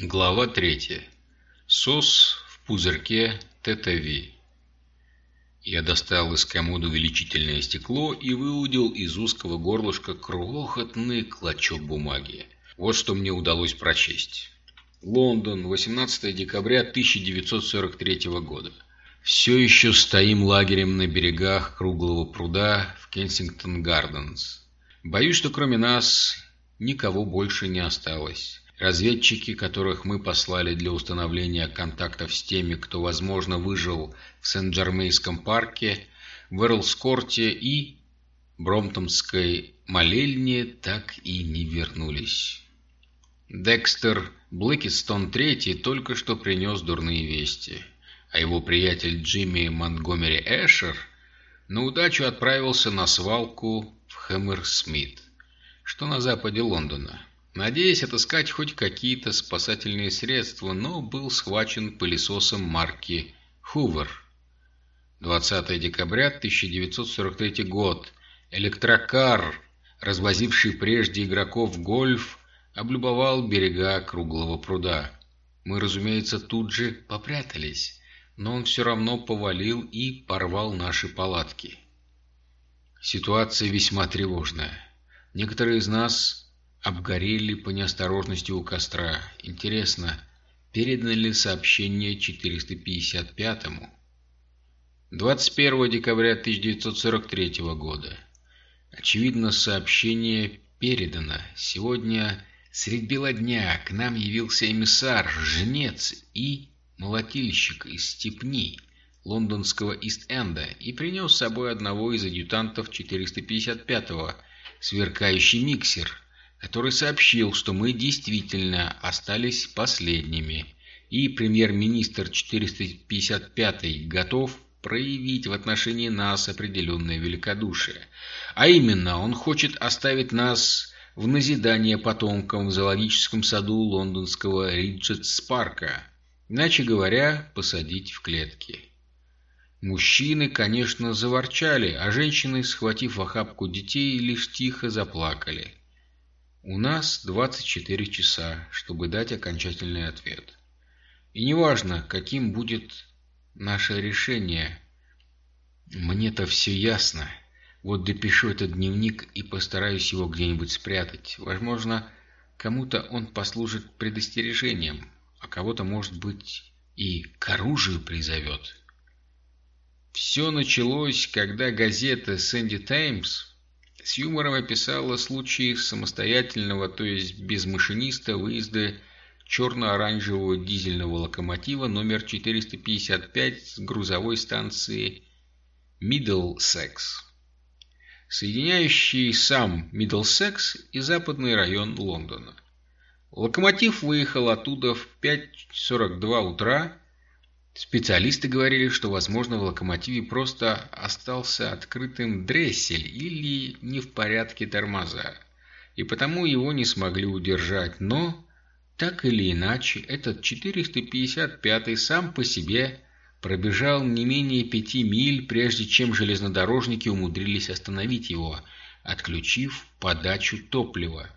Глава 3. СОС в пузырьке ТТВ. Я достал из комода увеличительное стекло и выудил из узкого горлышка крохотный клочок бумаги. Вот что мне удалось прочесть. Лондон, 18 декабря 1943 года. Все еще стоим лагерем на берегах круглого пруда в Кенсингтон-Гарденс. Боюсь, что кроме нас никого больше не осталось. Разведчики, которых мы послали для установления контактов с теми, кто, возможно, выжил в Сен-Джермейском парке, в Эрлскорте и Бромтомской молельне, так и не вернулись. Декстер Блэкистон III только что принес дурные вести, а его приятель Джимми Монтгомери Эшер на удачу отправился на свалку в Хэмерсмит, что на западе Лондона надеясь отыскать хоть какие-то спасательные средства, но был схвачен пылесосом марки «Хувер». 20 декабря 1943 год. Электрокар, развозивший прежде игроков гольф, облюбовал берега круглого пруда. Мы, разумеется, тут же попрятались, но он все равно повалил и порвал наши палатки. Ситуация весьма тревожная. Некоторые из нас обгорели по неосторожности у костра. Интересно, передано ли сообщение 455-му? 21 декабря 1943 года. Очевидно, сообщение передано. Сегодня средь бела дня к нам явился эмиссар, жнец и молотильщик из Степни, лондонского Ист-Энда, и принес с собой одного из адъютантов 455-го, сверкающий миксер – который сообщил, что мы действительно остались последними, и премьер-министр 455 готов проявить в отношении нас определенное великодушие. А именно, он хочет оставить нас в назидание потомкам в зоологическом саду лондонского Риджетс-парка, иначе говоря, посадить в клетки. Мужчины, конечно, заворчали, а женщины, схватив охапку детей, лишь тихо заплакали. У нас 24 часа, чтобы дать окончательный ответ. И неважно, каким будет наше решение, мне-то все ясно. Вот допишу этот дневник и постараюсь его где-нибудь спрятать. Возможно, кому-то он послужит предостережением, а кого-то, может быть, и к оружию призовет. Все началось, когда газета «Сэнди Таймс» с юмором описала случаи самостоятельного, то есть без машиниста, выезда черно-оранжевого дизельного локомотива номер 455 с грузовой станции Миддлсекс, соединяющий сам Миддлсекс и западный район Лондона. Локомотив выехал оттуда в 5.42 утра Специалисты говорили, что, возможно, в локомотиве просто остался открытым дрессель или не в порядке тормоза, и потому его не смогли удержать, но, так или иначе, этот 455-й сам по себе пробежал не менее пяти миль, прежде чем железнодорожники умудрились остановить его, отключив подачу топлива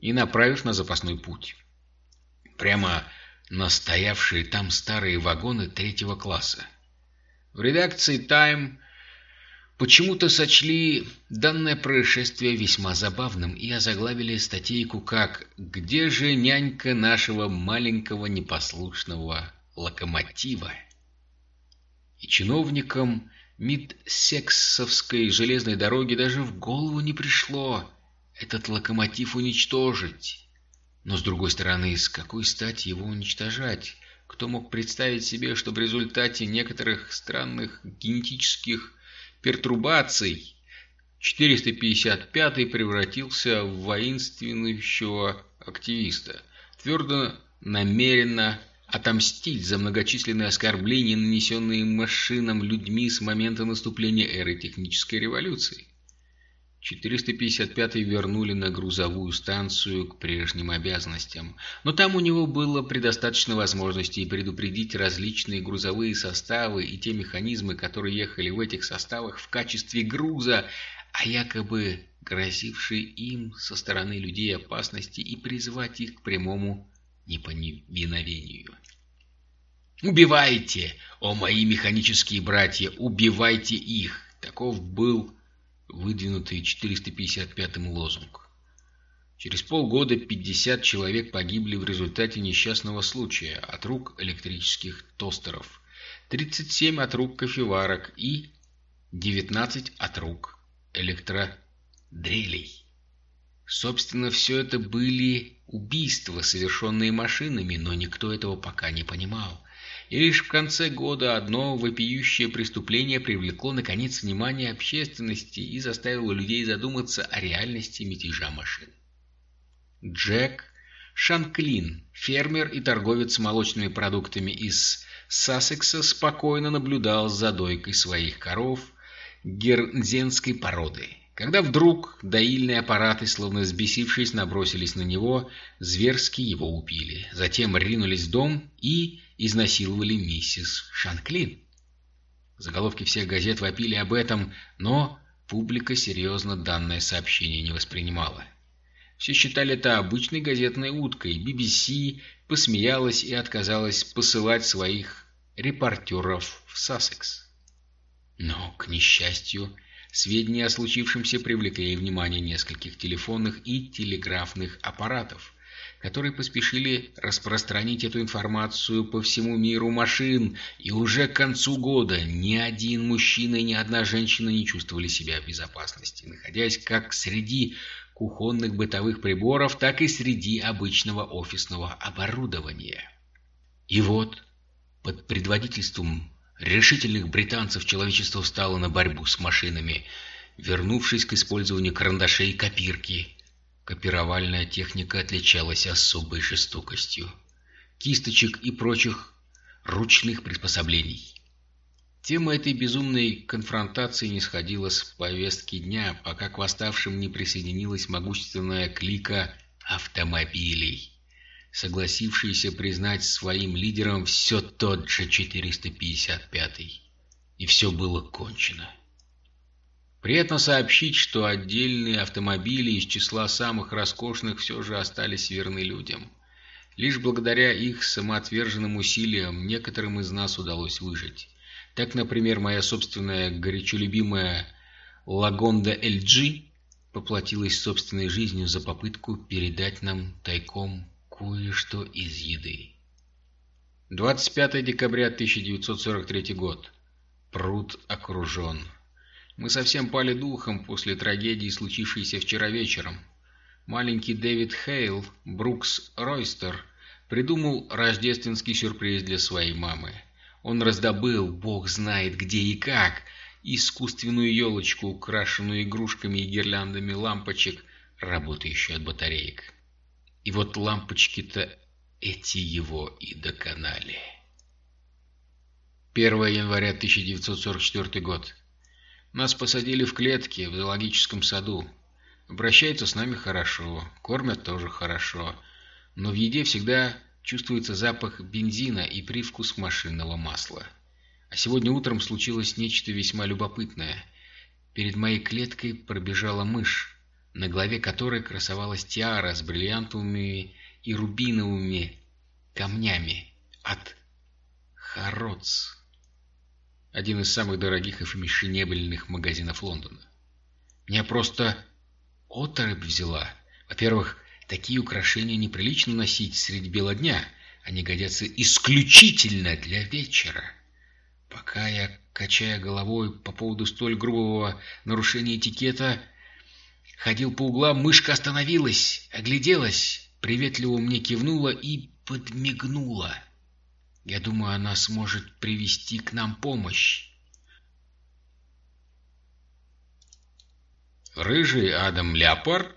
и направив на запасной путь. Прямо на стоявшие там старые вагоны третьего класса. В редакции «Тайм» почему-то сочли данное происшествие весьма забавным и озаглавили статейку как «Где же нянька нашего маленького непослушного локомотива?» И чиновникам Мидсексовской железной дороги даже в голову не пришло этот локомотив уничтожить. Но с другой стороны, с какой стати его уничтожать? Кто мог представить себе, что в результате некоторых странных генетических пертурбаций 455 превратился в воинственного активиста, твердо намеренно отомстить за многочисленные оскорбления, нанесенные машинам людьми с момента наступления эры технической революции. 455-й вернули на грузовую станцию к прежним обязанностям, но там у него было предостаточно возможностей предупредить различные грузовые составы и те механизмы, которые ехали в этих составах в качестве груза, а якобы грозившие им со стороны людей опасности и призвать их к прямому неповиновению. «Убивайте, о мои механические братья, убивайте их!» Таков был выдвинутый 455-м лозунг. Через полгода 50 человек погибли в результате несчастного случая от рук электрических тостеров, 37 от рук кофеварок и 19 от рук электродрелей. Собственно, все это были убийства, совершенные машинами, но никто этого пока не понимал. И лишь в конце года одно вопиющее преступление привлекло, наконец, внимание общественности и заставило людей задуматься о реальности мятежа машин. Джек Шанклин, фермер и торговец молочными продуктами из Сассекса, спокойно наблюдал за дойкой своих коров гернзенской породы. Когда вдруг доильные аппараты, словно взбесившись, набросились на него, зверски его убили. Затем ринулись в дом и изнасиловали миссис Шанклин. Заголовки всех газет вопили об этом, но публика серьезно данное сообщение не воспринимала. Все считали это обычной газетной уткой. BBC посмеялась и отказалась посылать своих репортеров в Сассекс. Но, к несчастью, сведения о случившемся привлекли внимание нескольких телефонных и телеграфных аппаратов, которые поспешили распространить эту информацию по всему миру машин, и уже к концу года ни один мужчина и ни одна женщина не чувствовали себя в безопасности, находясь как среди кухонных бытовых приборов, так и среди обычного офисного оборудования. И вот, под предводительством решительных британцев человечество встало на борьбу с машинами, вернувшись к использованию карандашей и копирки, Копировальная техника отличалась особой жестокостью. Кисточек и прочих ручных приспособлений. Тема этой безумной конфронтации не сходила с повестки дня, пока к восставшим не присоединилась могущественная клика автомобилей, согласившаяся признать своим лидером все тот же 455-й. И все было кончено. Приятно сообщить, что отдельные автомобили из числа самых роскошных все же остались верны людям. Лишь благодаря их самоотверженным усилиям некоторым из нас удалось выжить. Так, например, моя собственная горячо любимая Лагонда LG поплатилась собственной жизнью за попытку передать нам тайком кое-что из еды. 25 декабря 1943 год. Пруд окружен. Мы совсем пали духом после трагедии, случившейся вчера вечером. Маленький Дэвид Хейл, Брукс Ройстер, придумал рождественский сюрприз для своей мамы. Он раздобыл, бог знает где и как, искусственную елочку, украшенную игрушками и гирляндами лампочек, работающую от батареек. И вот лампочки-то эти его и доконали. 1 января 1944 год. Нас посадили в клетки в зоологическом саду. Обращаются с нами хорошо, кормят тоже хорошо, но в еде всегда чувствуется запах бензина и привкус машинного масла. А сегодня утром случилось нечто весьма любопытное. Перед моей клеткой пробежала мышь, на голове которой красовалась тиара с бриллиантовыми и рубиновыми камнями от Хароц один из самых дорогих и фешенебельных магазинов Лондона. Меня просто оторопь взяла. Во-первых, такие украшения неприлично носить средь бела дня. Они годятся исключительно для вечера. Пока я, качая головой по поводу столь грубого нарушения этикета, ходил по углам, мышка остановилась, огляделась, приветливо мне кивнула и подмигнула. Я думаю, она сможет привести к нам помощь. Рыжий Адам Леопард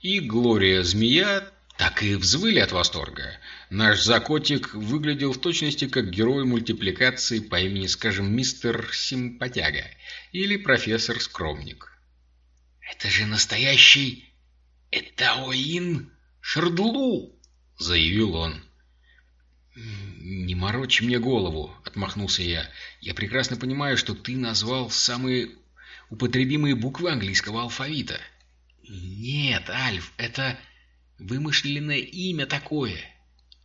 и Глория Змея так и взвыли от восторга. Наш закотик выглядел в точности как герой мультипликации по имени, скажем, мистер Симпатяга или профессор Скромник. «Это же настоящий Этаоин Шардлу!» — заявил он. «Не морочь мне голову», — отмахнулся я. «Я прекрасно понимаю, что ты назвал самые употребимые буквы английского алфавита». «Нет, Альф, это вымышленное имя такое».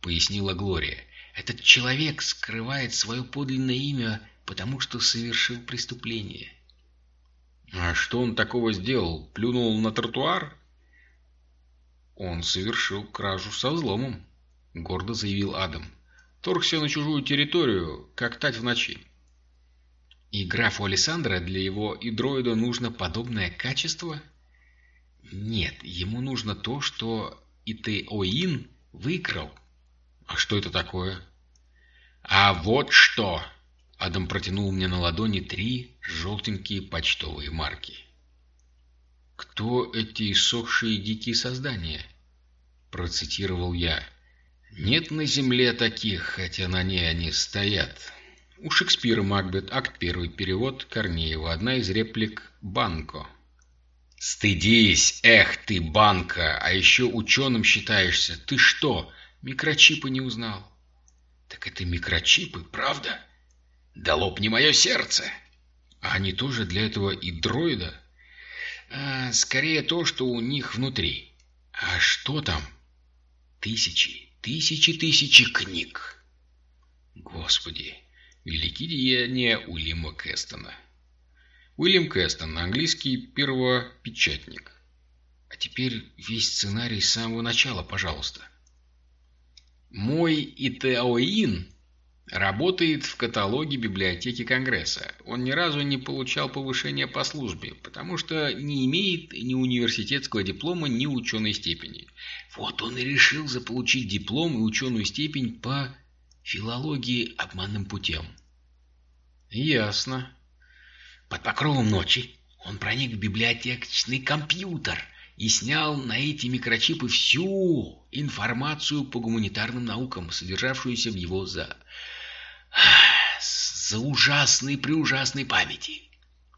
— пояснила Глория. «Этот человек скрывает свое подлинное имя, потому что совершил преступление». «А что он такого сделал? Плюнул на тротуар?» «Он совершил кражу со взломом», — гордо заявил Адам. «Торгся на чужую территорию, как тать в ночи». «И графу Александра для его идроида нужно подобное качество?» «Нет, ему нужно то, что Итеоин выкрал». «А что это такое?» «А вот что!» Адам протянул мне на ладони три желтенькие почтовые марки. «Кто эти иссохшие дикие создания?» Процитировал я. «Нет на земле таких, хотя на ней они стоят». У Шекспира Макбет, акт первый, перевод Корнеева, одна из реплик Банко. «Стыдись! Эх ты, Банка! А еще ученым считаешься! Ты что, микрочипы не узнал?» «Так это микрочипы, правда?» «Да лопни мое сердце!» «А они тоже для этого и дроида?» а, «Скорее то, что у них внутри». «А что там?» «Тысячи, тысячи, тысячи книг!» «Господи!» Великие деяния Уильяма Кэстона. Уильям Кэстон, английский первопечатник. А теперь весь сценарий с самого начала, пожалуйста. Мой Итеоин работает в каталоге библиотеки Конгресса. Он ни разу не получал повышения по службе, потому что не имеет ни университетского диплома, ни ученой степени. Вот он и решил заполучить диплом и ученую степень по филологии обманным путем. Ясно. Под покровом ночи он проник в библиотечный компьютер и снял на эти микрочипы всю информацию по гуманитарным наукам, содержавшуюся в его за... за ужасной преужасной памяти.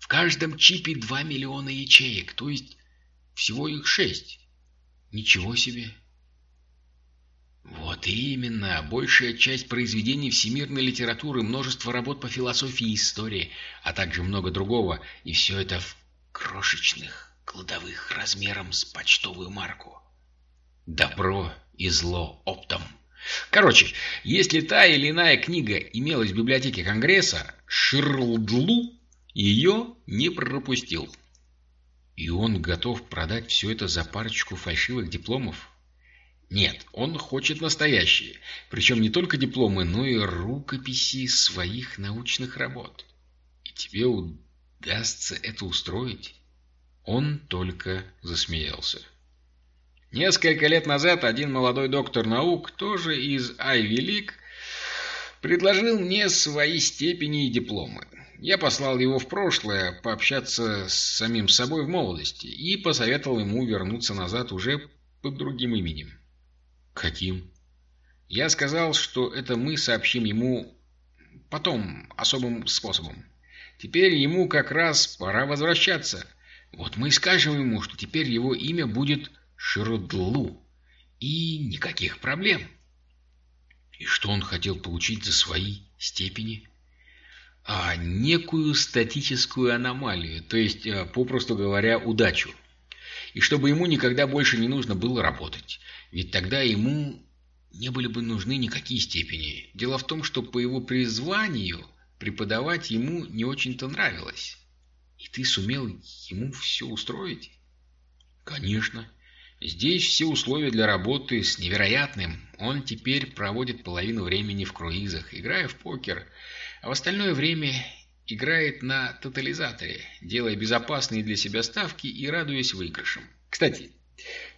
В каждом чипе 2 миллиона ячеек, то есть всего их шесть. Ничего себе! Вот именно, большая часть произведений всемирной литературы, множество работ по философии и истории, а также много другого, и все это в крошечных кладовых размером с почтовую марку. Добро и зло оптом. Короче, если та или иная книга имелась в библиотеке Конгресса, Ширлдлу ее не пропустил. И он готов продать все это за парочку фальшивых дипломов? Нет, он хочет настоящие, причем не только дипломы, но и рукописи своих научных работ. И тебе удастся это устроить? Он только засмеялся. Несколько лет назад один молодой доктор наук, тоже из Айви Лиг, предложил мне свои степени и дипломы. Я послал его в прошлое пообщаться с самим собой в молодости и посоветовал ему вернуться назад уже под другим именем. Каким? Я сказал, что это мы сообщим ему потом особым способом. Теперь ему как раз пора возвращаться. Вот мы и скажем ему, что теперь его имя будет Широдлу. И никаких проблем. И что он хотел получить за свои степени? А некую статическую аномалию, то есть, э, попросту говоря, удачу. И чтобы ему никогда больше не нужно было работать. Ведь тогда ему не были бы нужны никакие степени. Дело в том, что по его призванию преподавать ему не очень-то нравилось. И ты сумел ему все устроить? Конечно. Здесь все условия для работы с невероятным. Он теперь проводит половину времени в круизах, играя в покер, а в остальное время играет на тотализаторе, делая безопасные для себя ставки и радуясь выигрышам. Кстати,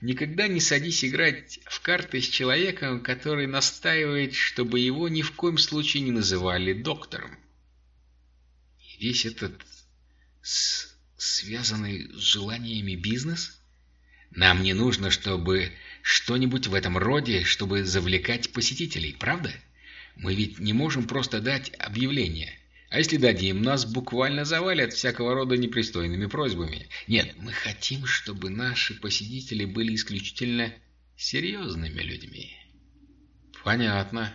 Никогда не садись играть в карты с человеком, который настаивает, чтобы его ни в коем случае не называли доктором. И весь этот с... связанный с желаниями бизнес? Нам не нужно, чтобы что-нибудь в этом роде, чтобы завлекать посетителей, правда? Мы ведь не можем просто дать объявление – а если дадим, нас буквально завалят всякого рода непристойными просьбами. Нет, мы хотим, чтобы наши посетители были исключительно серьезными людьми. Понятно,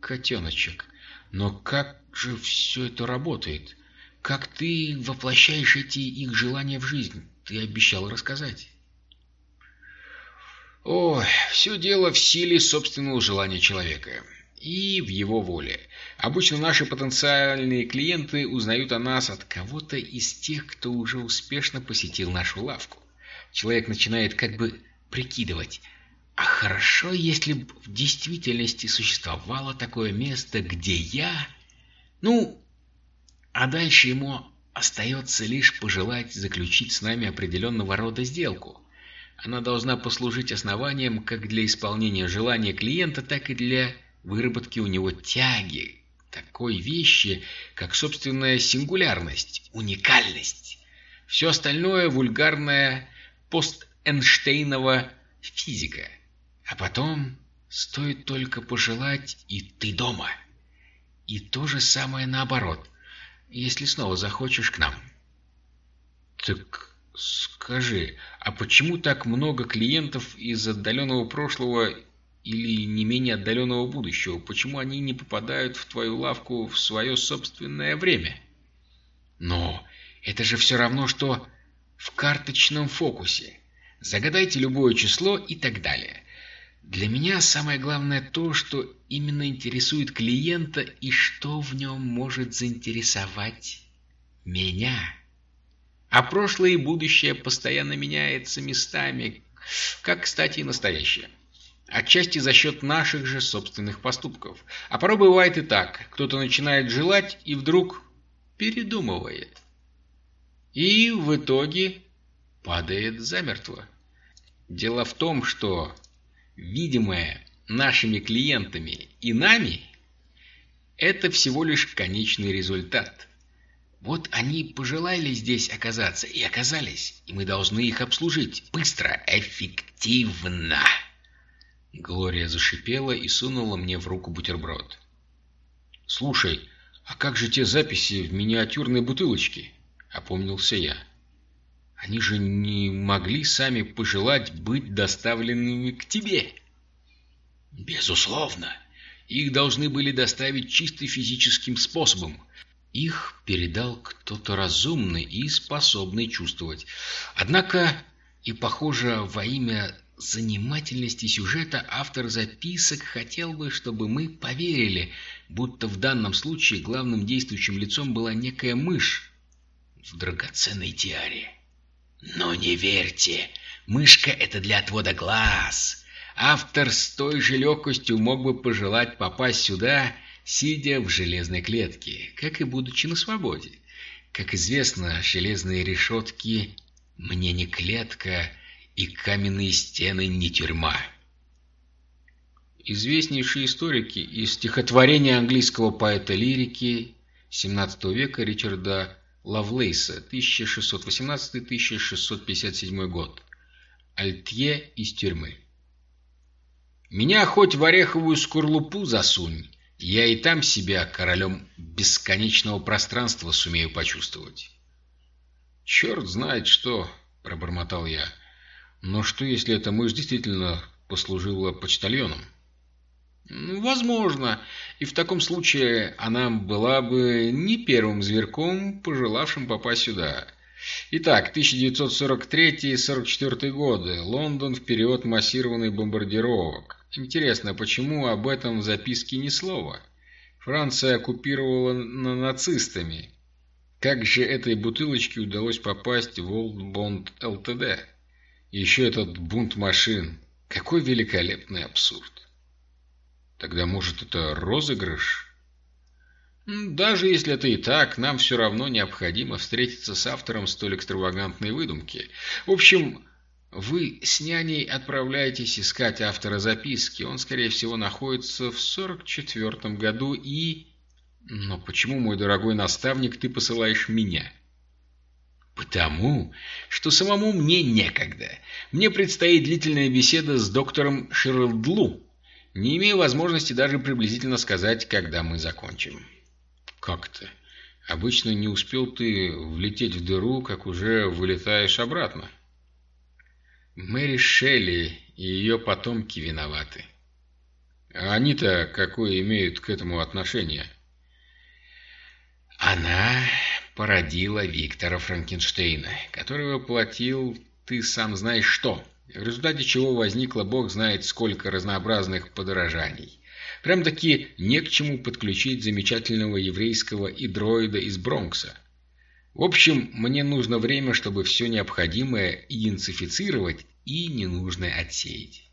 котеночек. Но как же все это работает? Как ты воплощаешь эти их желания в жизнь? Ты обещал рассказать. О, все дело в силе собственного желания человека и в его воле. Обычно наши потенциальные клиенты узнают о нас от кого-то из тех, кто уже успешно посетил нашу лавку. Человек начинает как бы прикидывать, а хорошо, если бы в действительности существовало такое место, где я... Ну, а дальше ему остается лишь пожелать заключить с нами определенного рода сделку. Она должна послужить основанием как для исполнения желания клиента, так и для выработки у него тяги, такой вещи, как собственная сингулярность, уникальность. Все остальное вульгарная пост-Эйнштейнова физика. А потом стоит только пожелать, и ты дома. И то же самое наоборот, если снова захочешь к нам. Так скажи, а почему так много клиентов из отдаленного прошлого или не менее отдаленного будущего, почему они не попадают в твою лавку в свое собственное время? Но это же все равно, что в карточном фокусе. Загадайте любое число и так далее. Для меня самое главное то, что именно интересует клиента и что в нем может заинтересовать меня. А прошлое и будущее постоянно меняется местами, как, кстати, и настоящее. Отчасти за счет наших же собственных поступков. А порой бывает и так. Кто-то начинает желать и вдруг передумывает. И в итоге падает замертво. Дело в том, что видимое нашими клиентами и нами это всего лишь конечный результат. Вот они пожелали здесь оказаться и оказались, и мы должны их обслужить быстро, эффективно. Глория зашипела и сунула мне в руку бутерброд. «Слушай, а как же те записи в миниатюрной бутылочке?» — опомнился я. «Они же не могли сами пожелать быть доставленными к тебе!» «Безусловно! Их должны были доставить чисто физическим способом. Их передал кто-то разумный и способный чувствовать. Однако, и, похоже, во имя занимательности сюжета автор записок хотел бы, чтобы мы поверили, будто в данном случае главным действующим лицом была некая мышь в драгоценной тиаре. Но не верьте, мышка — это для отвода глаз. Автор с той же легкостью мог бы пожелать попасть сюда, сидя в железной клетке, как и будучи на свободе. Как известно, железные решетки мне не клетка, и каменные стены не тюрьма. Известнейшие историки из стихотворения английского поэта-лирики XVII века Ричарда Лавлейса 1618-1657 год. Альтье из тюрьмы. «Меня хоть в ореховую скорлупу засунь, я и там себя королем бесконечного пространства сумею почувствовать». «Черт знает что!» — пробормотал я. Но что, если эта мышь действительно послужила почтальоном? Ну, возможно. И в таком случае она была бы не первым зверьком, пожелавшим попасть сюда. Итак, 1943-44 годы. Лондон в период массированных бомбардировок. Интересно, почему об этом в записке ни слова? Франция оккупировала нацистами. Как же этой бутылочке удалось попасть в Олдбонд ЛТД? еще этот бунт машин. Какой великолепный абсурд. Тогда, может, это розыгрыш? Даже если это и так, нам все равно необходимо встретиться с автором столь экстравагантной выдумки. В общем, вы с няней отправляетесь искать автора записки. Он, скорее всего, находится в 44-м году и... Но почему, мой дорогой наставник, ты посылаешь меня? Потому, что самому мне некогда. Мне предстоит длительная беседа с доктором Шерлдлу. Не имею возможности даже приблизительно сказать, когда мы закончим. Как-то. Обычно не успел ты влететь в дыру, как уже вылетаешь обратно. Мэри Шелли и ее потомки виноваты. А они-то какое имеют к этому отношение? Она породила Виктора Франкенштейна, который воплотил ты сам знаешь что. В результате чего возникло бог знает сколько разнообразных подорожаний. Прям-таки не к чему подключить замечательного еврейского и из Бронкса. В общем, мне нужно время, чтобы все необходимое идентифицировать и ненужное отсеять.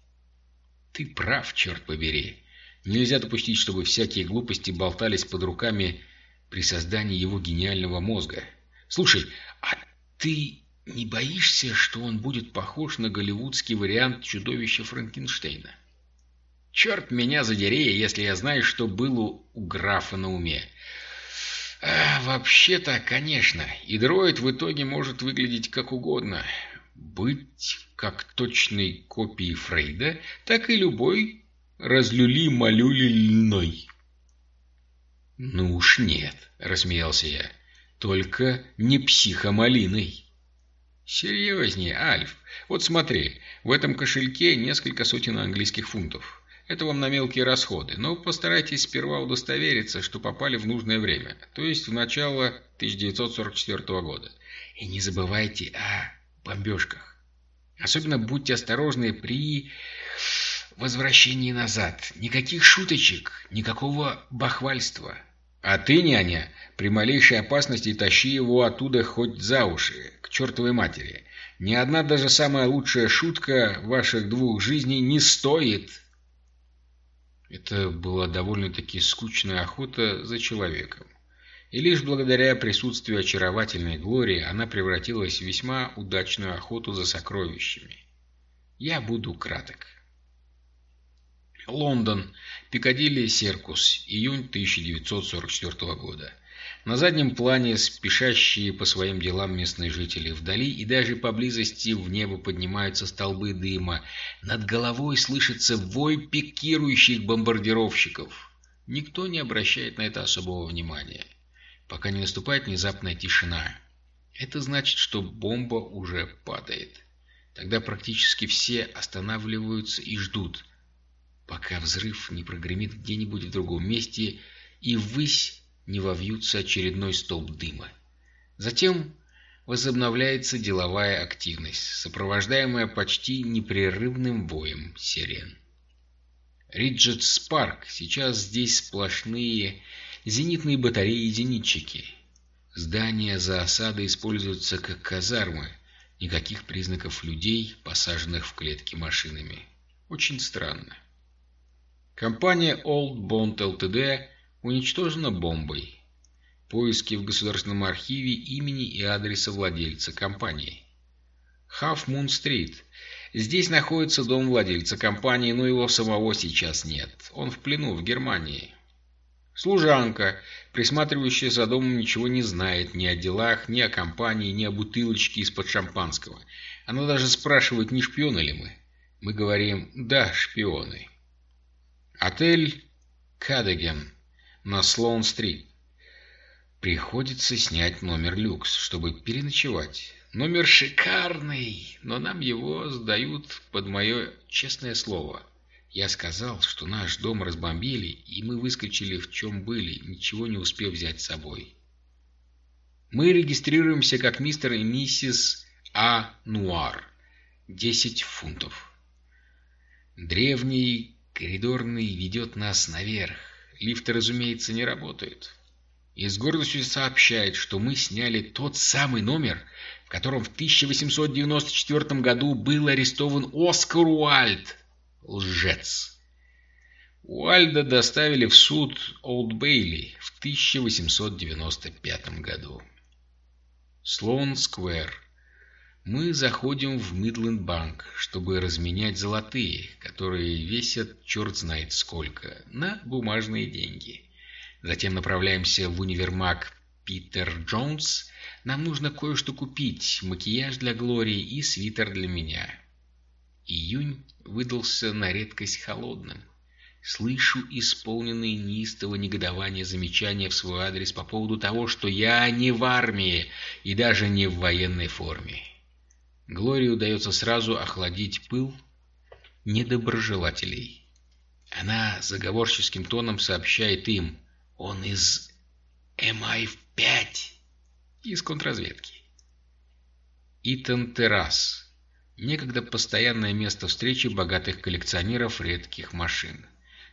Ты прав, черт побери. Нельзя допустить, чтобы всякие глупости болтались под руками при создании его гениального мозга. Слушай, а ты не боишься, что он будет похож на голливудский вариант чудовища Франкенштейна? Черт меня задери, если я знаю, что было у графа на уме. А, Вообще-то, конечно, и дроид в итоге может выглядеть как угодно. Быть как точной копией Фрейда, так и любой разлюли-малюлильной. «Ну уж нет», — рассмеялся я, — «только не психомалиной». «Серьезнее, Альф. Вот смотри, в этом кошельке несколько сотен английских фунтов. Это вам на мелкие расходы, но постарайтесь сперва удостовериться, что попали в нужное время, то есть в начало 1944 года. И не забывайте о бомбежках. Особенно будьте осторожны при возвращении назад. Никаких шуточек, никакого бахвальства. А ты, няня, при малейшей опасности тащи его оттуда хоть за уши, к чертовой матери. Ни одна даже самая лучшая шутка ваших двух жизней не стоит. Это была довольно-таки скучная охота за человеком. И лишь благодаря присутствию очаровательной Глории она превратилась в весьма удачную охоту за сокровищами. Я буду краток. Лондон. Пикадилли Серкус. Июнь 1944 года. На заднем плане спешащие по своим делам местные жители. Вдали и даже поблизости в небо поднимаются столбы дыма. Над головой слышится вой пикирующих бомбардировщиков. Никто не обращает на это особого внимания, пока не наступает внезапная тишина. Это значит, что бомба уже падает. Тогда практически все останавливаются и ждут – пока взрыв не прогремит где-нибудь в другом месте и ввысь не вовьются очередной столб дыма. Затем возобновляется деловая активность, сопровождаемая почти непрерывным воем сирен. Риджетс Парк. Сейчас здесь сплошные зенитные батареи и зенитчики. Здания за осадой используются как казармы. Никаких признаков людей, посаженных в клетки машинами. Очень странно. Компания Old Bond Ltd. уничтожена бомбой. Поиски в Государственном архиве имени и адреса владельца компании. Half Moon Street. Здесь находится дом владельца компании, но его самого сейчас нет. Он в плену в Германии. Служанка, присматривающая за домом, ничего не знает ни о делах, ни о компании, ни о бутылочке из-под шампанского. Она даже спрашивает, не шпионы ли мы. Мы говорим «да, шпионы». Отель Кадеген на Слоун-стрит. Приходится снять номер люкс, чтобы переночевать. Номер шикарный, но нам его сдают под мое честное слово. Я сказал, что наш дом разбомбили, и мы выскочили в чем были, ничего не успев взять с собой. Мы регистрируемся как мистер и миссис А. Нуар. 10 фунтов. Древний Коридорный ведет нас наверх. Лифты, разумеется, не работают. И с гордостью сообщает, что мы сняли тот самый номер, в котором в 1894 году был арестован Оскар Уальд. Лжец. Уальда доставили в суд Олд Бейли в 1895 году. Слоун Сквер. Мы заходим в Мидленд-банк, чтобы разменять золотые, которые весят черт знает сколько, на бумажные деньги. Затем направляемся в универмаг Питер Джонс. Нам нужно кое-что купить, макияж для Глории и свитер для меня. Июнь выдался на редкость холодным. Слышу исполненные неистого негодования замечания в свой адрес по поводу того, что я не в армии и даже не в военной форме. Глории удается сразу охладить пыл недоброжелателей. Она заговорческим тоном сообщает им, он из МИ-5, из контрразведки. Итан Террас. некогда постоянное место встречи богатых коллекционеров редких машин.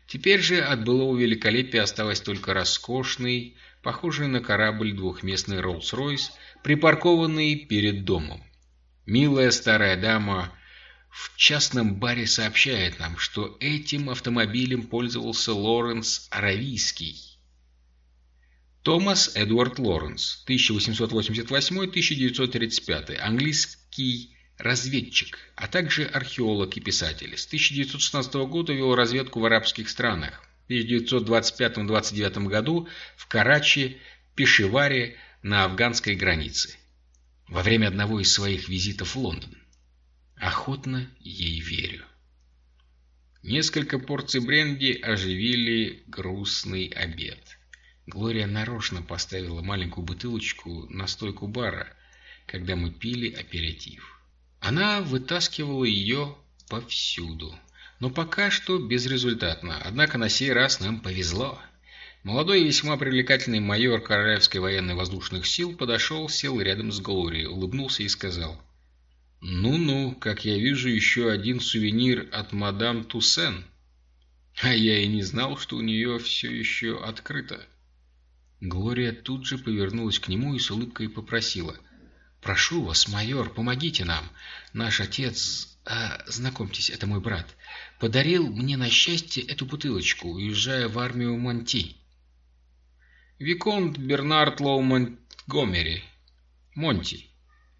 Теперь же от былого великолепия осталось только роскошный, похожий на корабль двухместный Роллс-Ройс, припаркованный перед домом. Милая старая дама в частном баре сообщает нам, что этим автомобилем пользовался Лоренс Аравийский. Томас Эдвард Лоренс, 1888-1935, английский разведчик, а также археолог и писатель. С 1916 года вел разведку в арабских странах. В 1925-29 году в Карачи, Пешеваре на афганской границе. Во время одного из своих визитов в Лондон. Охотно ей верю. Несколько порций бренди оживили грустный обед. Глория нарочно поставила маленькую бутылочку на стойку бара, когда мы пили аперитив. Она вытаскивала ее повсюду, но пока что безрезультатно, однако на сей раз нам повезло. Молодой и весьма привлекательный майор Королевской военной воздушных сил подошел, сел рядом с Глорией, улыбнулся и сказал — «Ну-ну, как я вижу, еще один сувенир от мадам Туссен. А я и не знал, что у нее все еще открыто». Глория тут же повернулась к нему и с улыбкой попросила. «Прошу вас, майор, помогите нам. Наш отец, а, знакомьтесь, это мой брат, подарил мне на счастье эту бутылочку, уезжая в армию Монти». «Виконт Бернард Лоу Монтгомери. Монти»,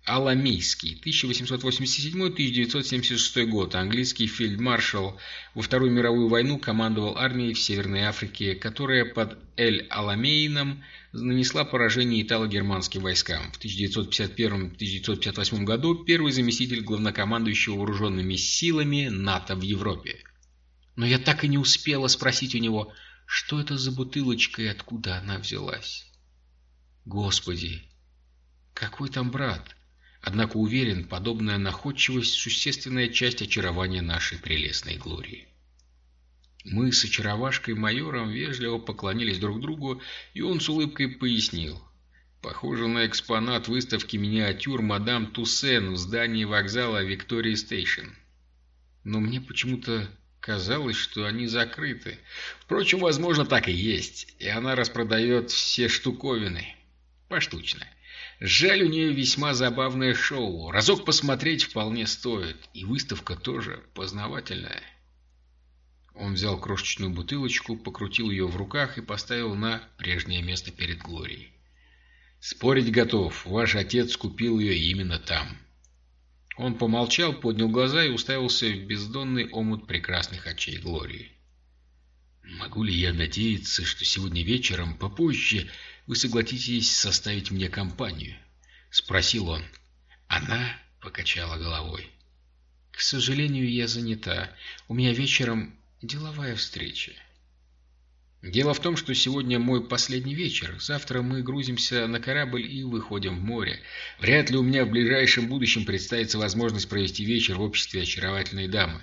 Аламейский, 1887-1976 год, английский фельдмаршал во Вторую мировую войну командовал армией в Северной Африке, которая под Эль-Аламейном нанесла поражение итало-германским войскам. В 1951-1958 году первый заместитель главнокомандующего вооруженными силами НАТО в Европе. Но я так и не успела спросить у него, что это за бутылочка и откуда она взялась. Господи, какой там брат? Однако уверен, подобная находчивость – существенная часть очарования нашей прелестной Глории. Мы с очаровашкой-майором вежливо поклонились друг другу, и он с улыбкой пояснил. Похоже на экспонат выставки миниатюр мадам Туссен в здании вокзала Виктория Стейшн. Но мне почему-то казалось, что они закрыты. Впрочем, возможно, так и есть, и она распродает все штуковины. Поштучно. Жаль, у нее весьма забавное шоу. Разок посмотреть вполне стоит. И выставка тоже познавательная. Он взял крошечную бутылочку, покрутил ее в руках и поставил на прежнее место перед Глорией. «Спорить готов. Ваш отец купил ее именно там». Он помолчал, поднял глаза и уставился в бездонный омут прекрасных очей Глории. «Могу ли я надеяться, что сегодня вечером, попозже, вы согласитесь составить мне компанию?» — спросил он. Она покачала головой. «К сожалению, я занята. У меня вечером деловая встреча». «Дело в том, что сегодня мой последний вечер. Завтра мы грузимся на корабль и выходим в море. Вряд ли у меня в ближайшем будущем представится возможность провести вечер в обществе очаровательной дамы».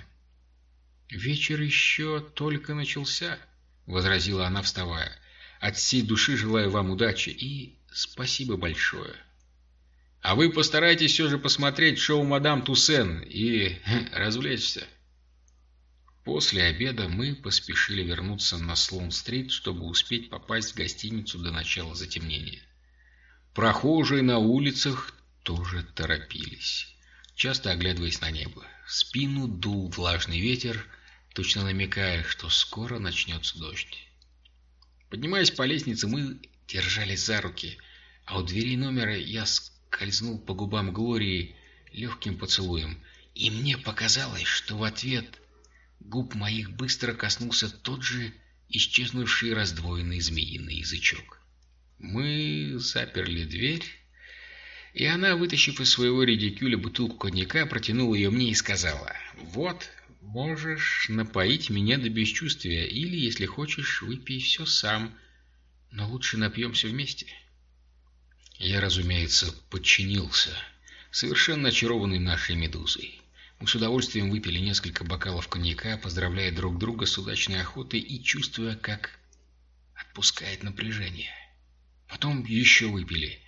«Вечер еще только начался», — возразила она, вставая. От всей души желаю вам удачи и спасибо большое. А вы постарайтесь все же посмотреть шоу «Мадам Туссен» и развлечься. После обеда мы поспешили вернуться на Слоун-стрит, чтобы успеть попасть в гостиницу до начала затемнения. Прохожие на улицах тоже торопились, часто оглядываясь на небо. В спину дул влажный ветер, точно намекая, что скоро начнется дождь. Поднимаясь по лестнице, мы держались за руки, а у дверей номера я скользнул по губам Глории легким поцелуем, и мне показалось, что в ответ губ моих быстро коснулся тот же исчезнувший раздвоенный змеиный язычок. Мы заперли дверь, и она, вытащив из своего редикюля бутылку коньяка, протянула ее мне и сказала, «Вот, Можешь напоить меня до бесчувствия, или, если хочешь, выпей все сам, но лучше напьемся вместе. Я, разумеется, подчинился, совершенно очарованный нашей медузой. Мы с удовольствием выпили несколько бокалов коньяка, поздравляя друг друга с удачной охотой и чувствуя, как отпускает напряжение. Потом еще выпили.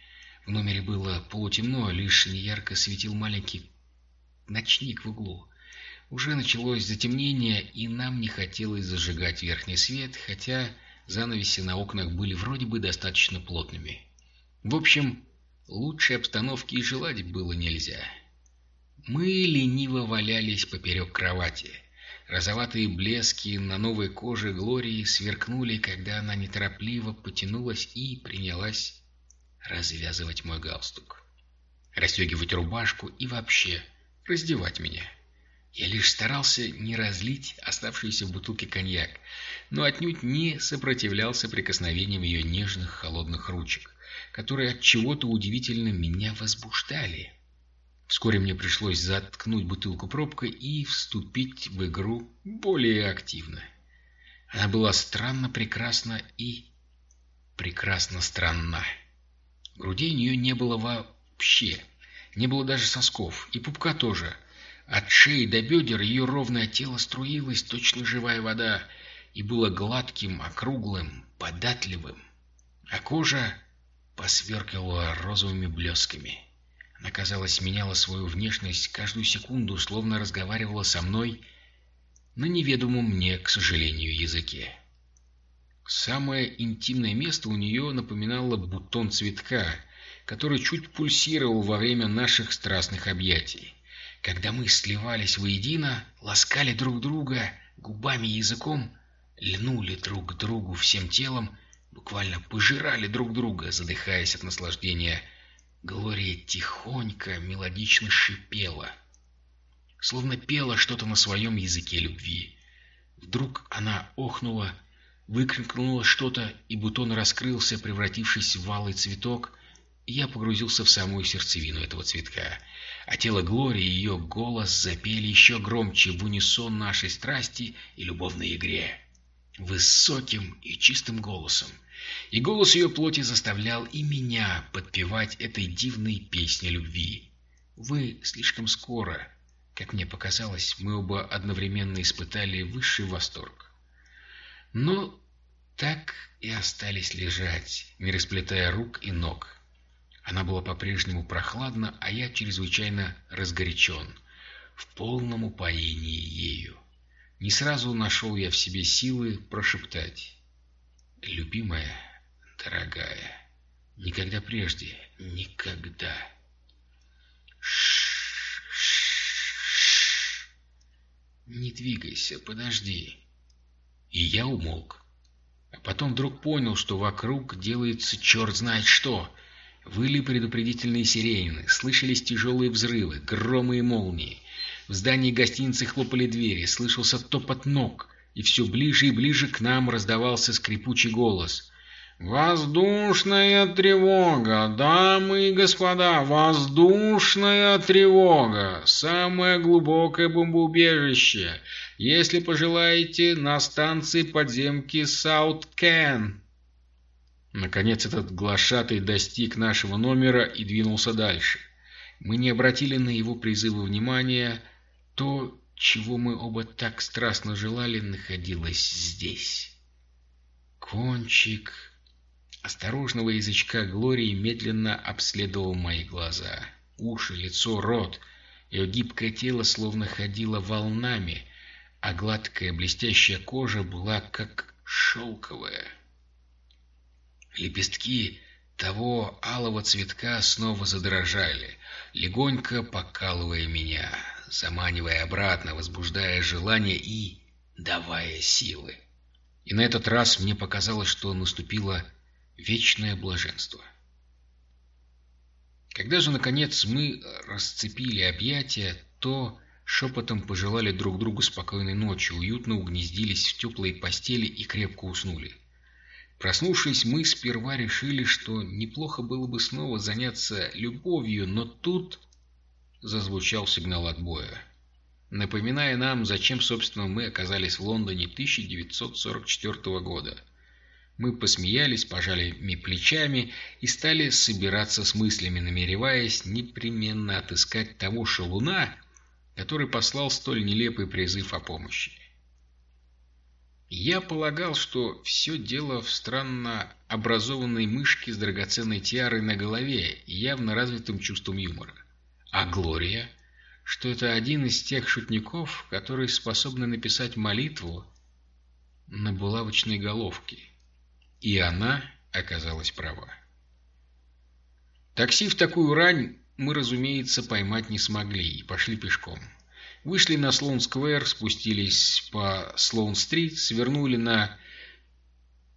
В номере было полутемно, лишь неярко светил маленький ночник в углу. Уже началось затемнение, и нам не хотелось зажигать верхний свет, хотя занавеси на окнах были вроде бы достаточно плотными. В общем, лучшей обстановки и желать было нельзя. Мы лениво валялись поперек кровати. Розоватые блески на новой коже Глории сверкнули, когда она неторопливо потянулась и принялась развязывать мой галстук, расстегивать рубашку и вообще раздевать меня. Я лишь старался не разлить оставшийся в бутылке коньяк, но отнюдь не сопротивлялся прикосновениям ее нежных холодных ручек, которые от чего-то удивительно меня возбуждали. Вскоре мне пришлось заткнуть бутылку пробкой и вступить в игру более активно. Она была странно прекрасна и прекрасно странна. Грудей у нее не было вообще, не было даже сосков, и пупка тоже. От шеи до бедер ее ровное тело струилось, точно живая вода, и было гладким, округлым, податливым, а кожа посверкивала розовыми блесками. Она, казалось, меняла свою внешность каждую секунду, словно разговаривала со мной на неведомом мне, к сожалению, языке. Самое интимное место у нее напоминало бутон цветка, который чуть пульсировал во время наших страстных объятий. Когда мы сливались воедино, ласкали друг друга губами и языком, льнули друг к другу всем телом, буквально пожирали друг друга, задыхаясь от наслаждения – Глория тихонько, мелодично шипела, словно пела что-то на своем языке любви. Вдруг она охнула, выкрикнула что-то, и бутон раскрылся, превратившись в валый цветок, и я погрузился в самую сердцевину этого цветка. А тело Глории и ее голос запели еще громче в унисон нашей страсти и любовной игре. Высоким и чистым голосом, и голос ее плоти заставлял и меня подпевать этой дивной песне любви. Вы слишком скоро, как мне показалось, мы оба одновременно испытали высший восторг. Но так и остались лежать, не расплетая рук и ног. Она была по-прежнему прохладна, а я чрезвычайно разгорячен, в полном упоении ею. Не сразу нашел я в себе силы прошептать. «Любимая, дорогая, никогда прежде, никогда». Ш Не двигайся, подожди. И я умолк. А потом вдруг понял, что вокруг делается черт знает что. Выли предупредительные сирены, слышались тяжелые взрывы, громы и молнии. В здании гостиницы хлопали двери, слышался топот ног и все ближе и ближе к нам раздавался скрипучий голос. «Воздушная тревога, дамы и господа, воздушная тревога! Самое глубокое бомбоубежище, если пожелаете, на станции подземки Саут-Кен!» Наконец этот глашатый достиг нашего номера и двинулся дальше. Мы не обратили на его призывы внимания, то чего мы оба так страстно желали, находилось здесь. Кончик осторожного язычка Глории медленно обследовал мои глаза, уши, лицо, рот. Ее гибкое тело словно ходило волнами, а гладкая блестящая кожа была как шелковая. Лепестки того алого цветка снова задрожали, легонько покалывая меня заманивая обратно, возбуждая желание и давая силы. И на этот раз мне показалось, что наступило вечное блаженство. Когда же, наконец, мы расцепили объятия, то шепотом пожелали друг другу спокойной ночи, уютно угнездились в теплой постели и крепко уснули. Проснувшись, мы сперва решили, что неплохо было бы снова заняться любовью, но тут зазвучал сигнал отбоя, напоминая нам, зачем, собственно, мы оказались в Лондоне 1944 года. Мы посмеялись, пожали ми плечами и стали собираться с мыслями, намереваясь непременно отыскать того шалуна, который послал столь нелепый призыв о помощи. Я полагал, что все дело в странно образованной мышке с драгоценной тиарой на голове и явно развитым чувством юмора. А Глория? что это один из тех шутников, которые способны написать молитву на булавочной головке. И она оказалась права. Такси в такую рань мы, разумеется, поймать не смогли и пошли пешком. Вышли на Слоун-сквер, спустились по Слоун-стрит, свернули на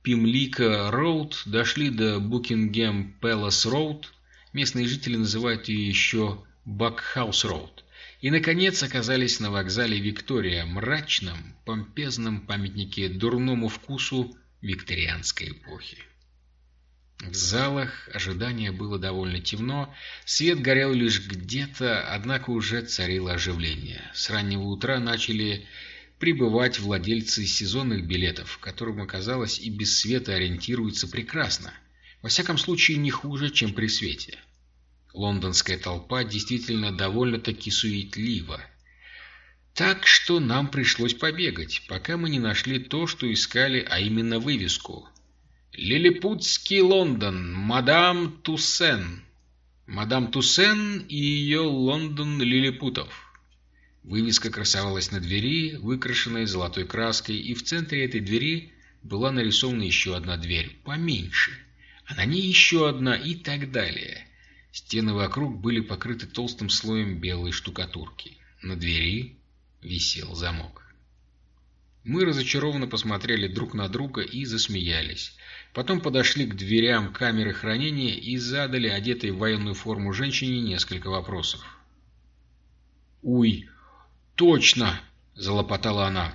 Пимлико-роуд, дошли до Букингем-Пэлас-роуд, местные жители называют ее еще Бак-Хаус-роуд, и, наконец, оказались на вокзале Виктория, мрачном, помпезном памятнике дурному вкусу викторианской эпохи. В залах ожидания было довольно темно, свет горел лишь где-то, однако уже царило оживление. С раннего утра начали прибывать владельцы сезонных билетов, которым оказалось и без света ориентируются прекрасно. Во всяком случае, не хуже, чем при свете. Лондонская толпа действительно довольно-таки суетлива. Так что нам пришлось побегать, пока мы не нашли то, что искали, а именно вывеску – Лилипутский Лондон, мадам Туссен. Мадам Туссен и ее Лондон Лилипутов. Вывеска красовалась на двери, выкрашенной золотой краской, и в центре этой двери была нарисована еще одна дверь, поменьше, а на ней еще одна и так далее. Стены вокруг были покрыты толстым слоем белой штукатурки. На двери висел замок. Мы разочарованно посмотрели друг на друга и засмеялись. Потом подошли к дверям камеры хранения и задали одетой в военную форму женщине несколько вопросов. «Уй, точно!» – залопотала она.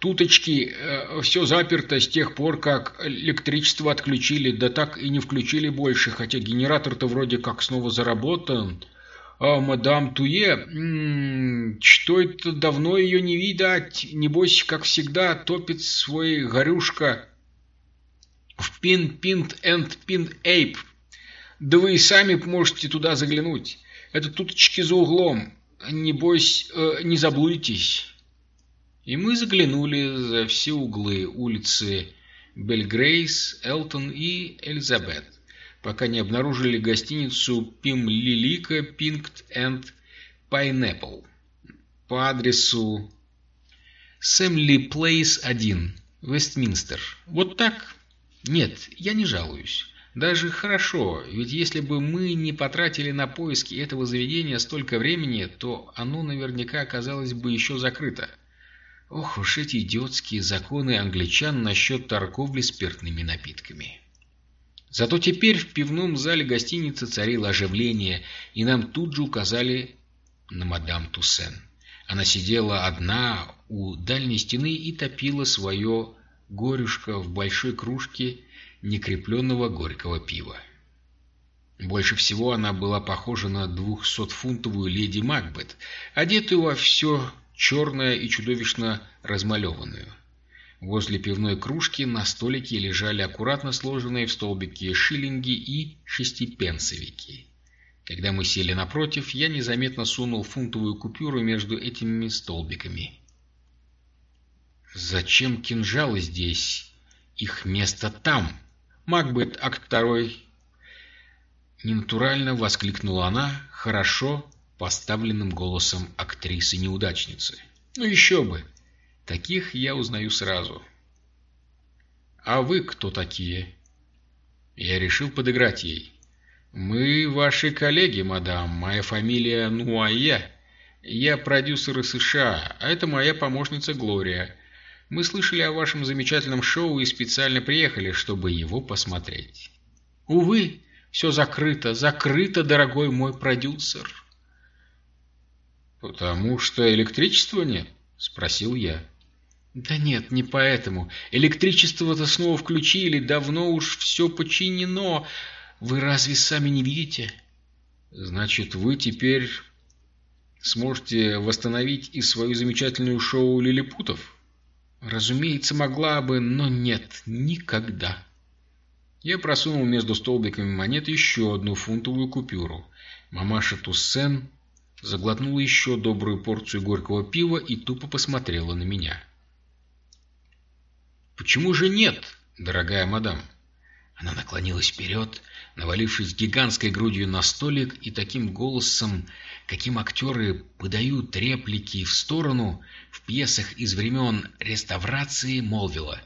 «Туточки, э, все заперто с тех пор, как электричество отключили, да так и не включили больше, хотя генератор-то вроде как снова заработан. А мадам Туе, что это давно ее не видать, небось, как всегда, топит свой горюшка в Пин-Пинт энд Пин-Эйп. Да вы и сами можете туда заглянуть. Это туточки за углом. Небось, э, не заблудитесь. И мы заглянули за все углы улицы Бельгрейс, Элтон и Элизабет пока не обнаружили гостиницу Пимлилика Пинкт энд Пайнепл по адресу Сэмли Плейс 1, Вестминстер. Вот так? Нет, я не жалуюсь. Даже хорошо, ведь если бы мы не потратили на поиски этого заведения столько времени, то оно наверняка оказалось бы еще закрыто. Ох уж эти идиотские законы англичан насчет торговли спиртными напитками. Зато теперь в пивном зале гостиницы царило оживление, и нам тут же указали на мадам Туссен. Она сидела одна у дальней стены и топила свое горюшко в большой кружке некрепленного горького пива. Больше всего она была похожа на двухсотфунтовую леди Макбет, одетую во все черное и чудовищно размалеванную. Возле пивной кружки на столике лежали аккуратно сложенные в столбики шиллинги и шестипенсовики. Когда мы сели напротив, я незаметно сунул фунтовую купюру между этими столбиками. «Зачем кинжалы здесь? Их место там!» «Макбет, акт второй!» Ненатурально воскликнула она хорошо поставленным голосом актрисы-неудачницы. «Ну еще бы! Таких я узнаю сразу. «А вы кто такие?» Я решил подыграть ей. «Мы ваши коллеги, мадам. Моя фамилия Нуая. Я продюсер из США, а это моя помощница Глория. Мы слышали о вашем замечательном шоу и специально приехали, чтобы его посмотреть». «Увы, все закрыто, закрыто, дорогой мой продюсер». «Потому что электричества нет?» — спросил я. Да нет, не поэтому. Электричество-то снова включили, давно уж все починено. Вы разве сами не видите? Значит, вы теперь сможете восстановить и свою замечательную шоу лилипутов? Разумеется, могла бы, но нет, никогда. Я просунул между столбиками монет еще одну фунтовую купюру. Мамаша Туссен заглотнула еще добрую порцию горького пива и тупо посмотрела на меня. «Почему же нет, дорогая мадам?» Она наклонилась вперед, навалившись гигантской грудью на столик и таким голосом, каким актеры подают реплики в сторону в пьесах из времен реставрации, молвила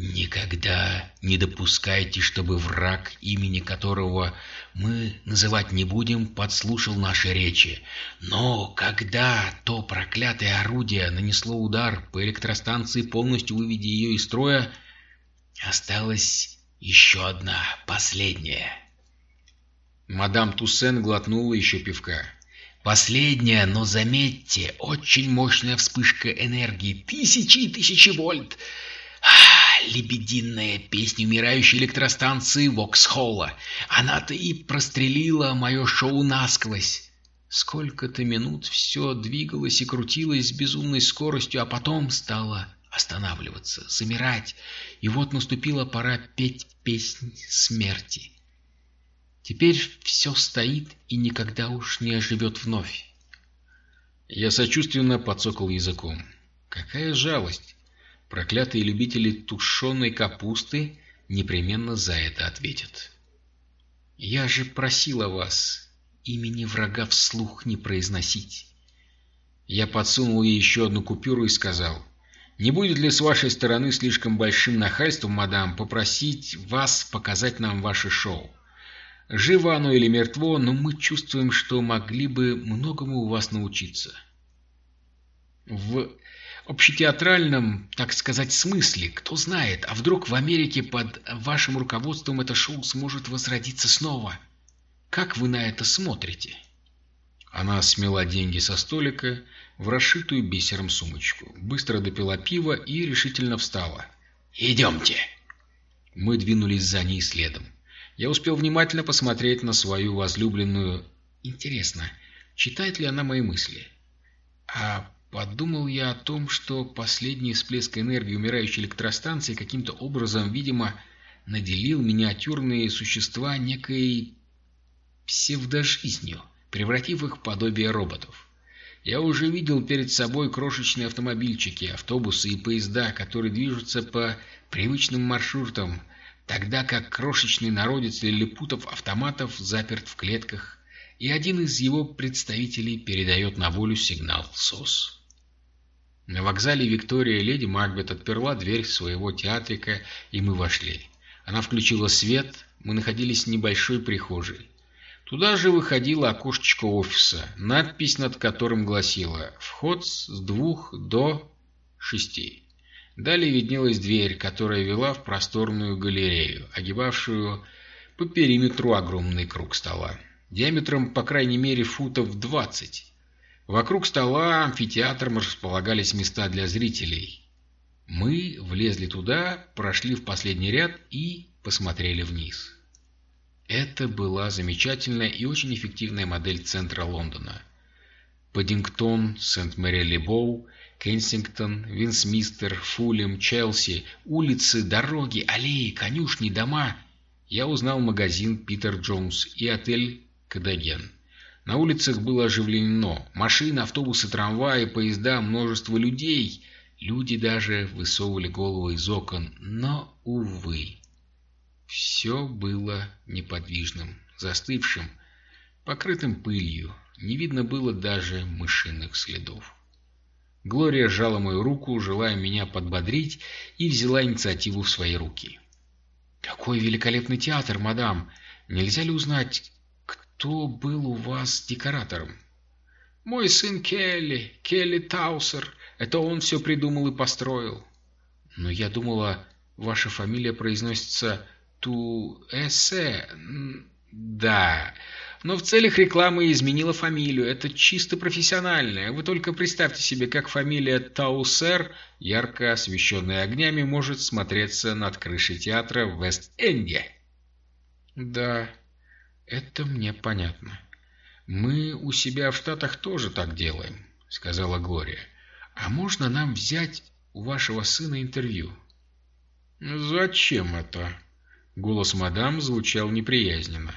«Никогда не допускайте, чтобы враг, имени которого мы называть не будем, подслушал наши речи. Но когда то проклятое орудие нанесло удар по электростанции, полностью выведя ее из строя, осталось еще одна, последняя. Мадам Туссен глотнула еще пивка. Последняя, но заметьте, очень мощная вспышка энергии. Тысячи и тысячи вольт. Лебединая песня умирающей электростанции Воксхолла. Она-то и прострелила мое шоу насквозь. Сколько-то минут все двигалось и крутилось с безумной скоростью, а потом стало останавливаться, замирать, и вот наступила пора петь песнь смерти. Теперь все стоит и никогда уж не оживет вновь. Я сочувственно подсокал языком. Какая жалость! Проклятые любители тушеной капусты непременно за это ответят. Я же просила вас имени врага вслух не произносить. Я подсунул ей еще одну купюру и сказал, не будет ли с вашей стороны слишком большим нахальством, мадам, попросить вас показать нам ваше шоу? Живо оно или мертво, но мы чувствуем, что могли бы многому у вас научиться. В общетеатральном, так сказать, смысле, кто знает, а вдруг в Америке под вашим руководством это шоу сможет возродиться снова? Как вы на это смотрите?» Она смела деньги со столика в расшитую бисером сумочку, быстро допила пиво и решительно встала. «Идемте!» Мы двинулись за ней следом. Я успел внимательно посмотреть на свою возлюбленную. Интересно, читает ли она мои мысли? А подумал я о том, что последний всплеск энергии умирающей электростанции каким-то образом, видимо, наделил миниатюрные существа некой псевдожизнью превратив их в подобие роботов. Я уже видел перед собой крошечные автомобильчики, автобусы и поезда, которые движутся по привычным маршрутам, тогда как крошечный народец лилипутов автоматов заперт в клетках, и один из его представителей передает на волю сигнал СОС. На вокзале Виктория леди Макбет отперла дверь своего театрика, и мы вошли. Она включила свет, мы находились в небольшой прихожей. Туда же выходило окошечко офиса, надпись над которым гласила «Вход с двух до шести». Далее виднелась дверь, которая вела в просторную галерею, огибавшую по периметру огромный круг стола, диаметром по крайней мере футов двадцать. Вокруг стола амфитеатром располагались места для зрителей. Мы влезли туда, прошли в последний ряд и посмотрели вниз. Это была замечательная и очень эффективная модель центра Лондона. Паддингтон, Сент-Мэри-Лебоу, Кенсингтон, Винсмистер, Фулем, Челси, улицы, дороги, аллеи, конюшни, дома. Я узнал магазин Питер Джонс и отель Кадаген. На улицах было оживлено. Машины, автобусы, трамваи, поезда, множество людей. Люди даже высовывали головы из окон. Но, увы, все было неподвижным, застывшим, покрытым пылью. Не видно было даже мышиных следов. Глория сжала мою руку, желая меня подбодрить, и взяла инициативу в свои руки. «Какой великолепный театр, мадам! Нельзя ли узнать, кто был у вас декоратором?» «Мой сын Келли, Келли Таусер. Это он все придумал и построил». «Но я думала, ваша фамилия произносится ту эссе... Да, но в целях рекламы изменила фамилию. Это чисто профессиональное. Вы только представьте себе, как фамилия Таусер, ярко освещенная огнями, может смотреться над крышей театра в Вест-Энде. Да, это мне понятно. Мы у себя в Штатах тоже так делаем, сказала Глория. А можно нам взять у вашего сына интервью? Зачем это? Голос мадам звучал неприязненно.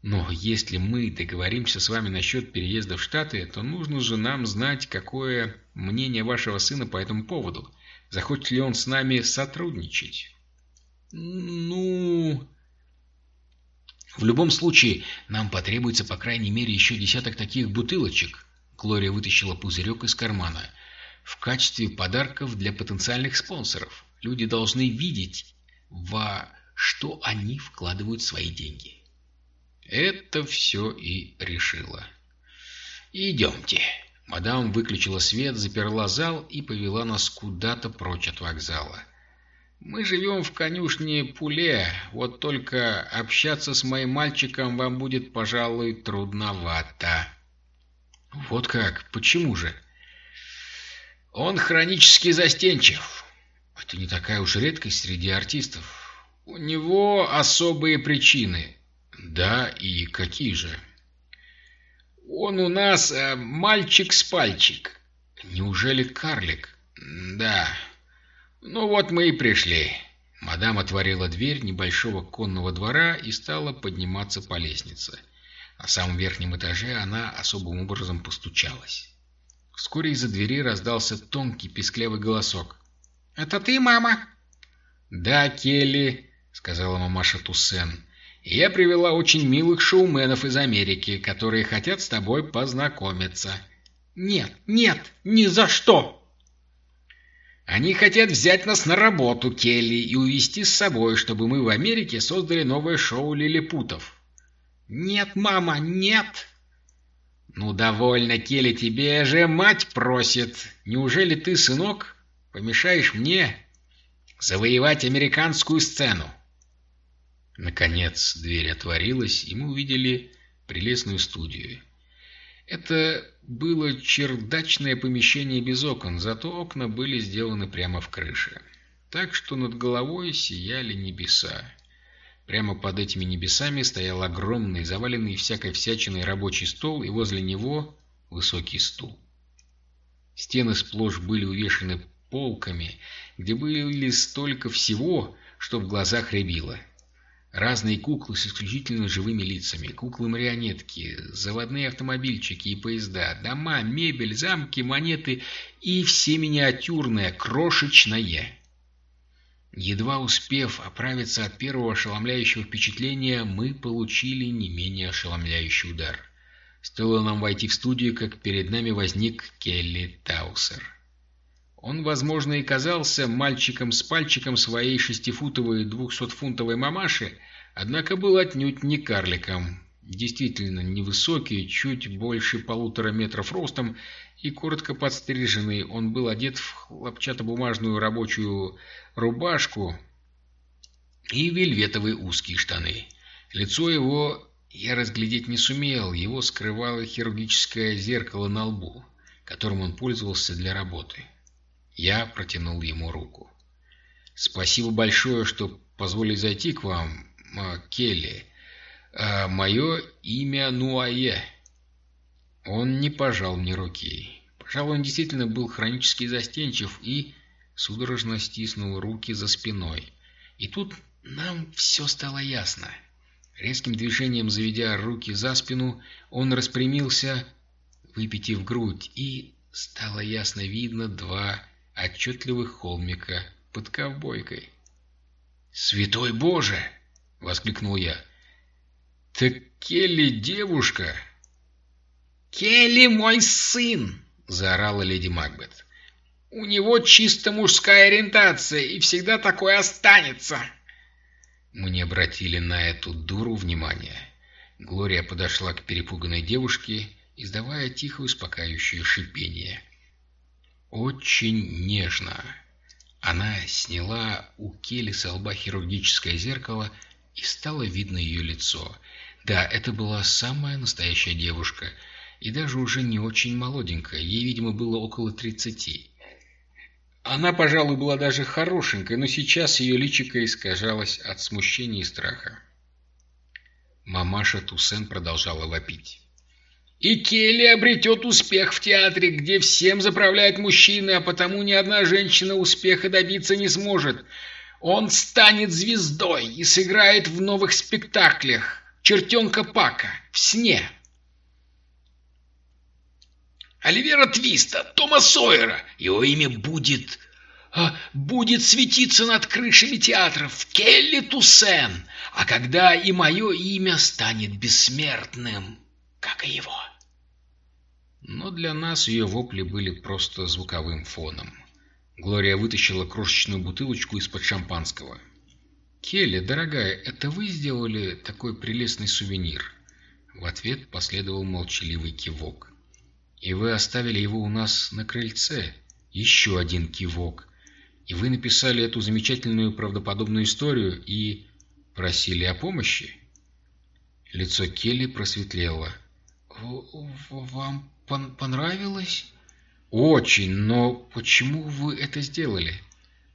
«Но если мы договоримся с вами насчет переезда в Штаты, то нужно же нам знать, какое мнение вашего сына по этому поводу. Захочет ли он с нами сотрудничать?» «Ну...» В любом случае, нам потребуется по крайней мере еще десяток таких бутылочек. Глория вытащила пузырек из кармана. В качестве подарков для потенциальных спонсоров. Люди должны видеть, во что они вкладывают свои деньги. Это все и решило. «Идемте». Мадам выключила свет, заперла зал и повела нас куда-то прочь от вокзала. Мы живем в конюшне Пуле, вот только общаться с моим мальчиком вам будет, пожалуй, трудновато. Вот как? Почему же? Он хронически застенчив. Это не такая уж редкость среди артистов. У него особые причины. Да, и какие же? Он у нас э, мальчик с пальчик. Неужели карлик? Да. Ну вот мы и пришли. Мадам отворила дверь небольшого конного двора и стала подниматься по лестнице. На самом верхнем этаже она особым образом постучалась. Вскоре из-за двери раздался тонкий песклявый голосок. «Это ты, мама?» «Да, Келли», — сказала мамаша Туссен. «Я привела очень милых шоуменов из Америки, которые хотят с тобой познакомиться». «Нет, нет, ни за что!» Они хотят взять нас на работу, Келли, и увезти с собой, чтобы мы в Америке создали новое шоу лилипутов. Нет, мама, нет. Ну, довольно, Келли, тебе же мать просит. Неужели ты, сынок, помешаешь мне завоевать американскую сцену? Наконец дверь отворилась, и мы увидели прелестную студию. Это было чердачное помещение без окон, зато окна были сделаны прямо в крыше. Так что над головой сияли небеса. Прямо под этими небесами стоял огромный, заваленный всякой всячиной рабочий стол, и возле него высокий стул. Стены сплошь были увешаны полками, где были столько всего, что в глазах рябило. Разные куклы с исключительно живыми лицами, куклы-марионетки, заводные автомобильчики и поезда, дома, мебель, замки, монеты и все миниатюрное, крошечное. Едва успев оправиться от первого ошеломляющего впечатления, мы получили не менее ошеломляющий удар. Стоило нам войти в студию, как перед нами возник Келли Таусер. Он, возможно, и казался мальчиком с пальчиком своей шестифутовой двухсотфунтовой мамаши, однако был отнюдь не карликом. Действительно невысокий, чуть больше полутора метров ростом и коротко подстриженный, он был одет в хлопчатобумажную рабочую рубашку и вельветовые узкие штаны. Лицо его я разглядеть не сумел, его скрывало хирургическое зеркало на лбу, которым он пользовался для работы. Я протянул ему руку. «Спасибо большое, что позволили зайти к вам, Келли. А, мое имя Нуае». Он не пожал мне руки. Пожалуй, он действительно был хронически застенчив и судорожно стиснул руки за спиной. И тут нам все стало ясно. Резким движением заведя руки за спину, он распрямился, выпитив грудь, и стало ясно видно два отчетливых холмика под ковбойкой. «Святой Боже!» — воскликнул я. «Так Келли девушка!» «Келли мой сын!» — заорала леди Макбет. «У него чисто мужская ориентация, и всегда такой останется!» Мы не обратили на эту дуру внимания. Глория подошла к перепуганной девушке, издавая тихое успокаивающее шипение — очень нежно. Она сняла у Келли со лба хирургическое зеркало, и стало видно ее лицо. Да, это была самая настоящая девушка, и даже уже не очень молоденькая, ей, видимо, было около тридцати. Она, пожалуй, была даже хорошенькой, но сейчас ее личико искажалось от смущения и страха. Мамаша Туссен продолжала вопить. И Келли обретет успех в театре, где всем заправляют мужчины, а потому ни одна женщина успеха добиться не сможет. Он станет звездой и сыграет в новых спектаклях. Чертенка Пака. В сне. Оливера Твиста, Тома Сойера. Его имя будет а, будет светиться над крышами театров Келли Туссен, а когда и мое имя станет бессмертным, как и его. Но для нас ее вопли были просто звуковым фоном. Глория вытащила крошечную бутылочку из-под шампанского. «Келли, дорогая, это вы сделали такой прелестный сувенир?» В ответ последовал молчаливый кивок. «И вы оставили его у нас на крыльце?» Еще один кивок. «И вы написали эту замечательную правдоподобную историю и просили о помощи?» Лицо Келли просветлело. «Вам понравилось?» «Очень, но почему вы это сделали?»